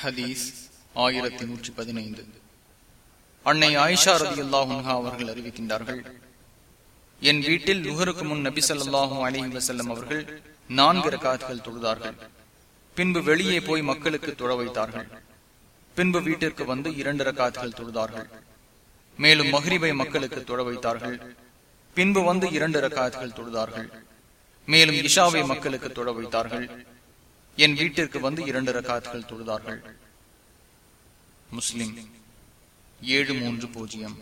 ஹதீஸ் ஆயிரத்தி நூற்றி பதினைந்து. அன்னை ஆயிஷா ரதி அல்லாஹா அவர்கள் அறிவிக்கின்றார்கள் என் வீட்டில் நுகருக்கு முன் நபி சொல்லாஹும் அலிஹி வசல்லம் அவர்கள் நான்கு ரகாத்துகள் தொழுதார்கள். பின்பு வெளியே போய் மக்களுக்கு தொழ வைத்தார்கள். பின்பு வீட்டிற்கு வந்து இரண்டு ரகாத்துகள் தொழுதார்கள். மேலும் மஹ்ரிபை மக்களுக்கு தொழ வைத்தார்கள். பின்பு வந்து இரண்டு ரகாத்துகள் தொழுதார்கள். மேலும் இஷாவை மக்களுக்கு தொழ வைத்தார்கள். என் வீட்டிற்கு வந்து இரண்டு ரகாத்துகள் தொழுதார்கள். முஸ்லிம் ஏழு மூன்று பூஜ்ஜியம்.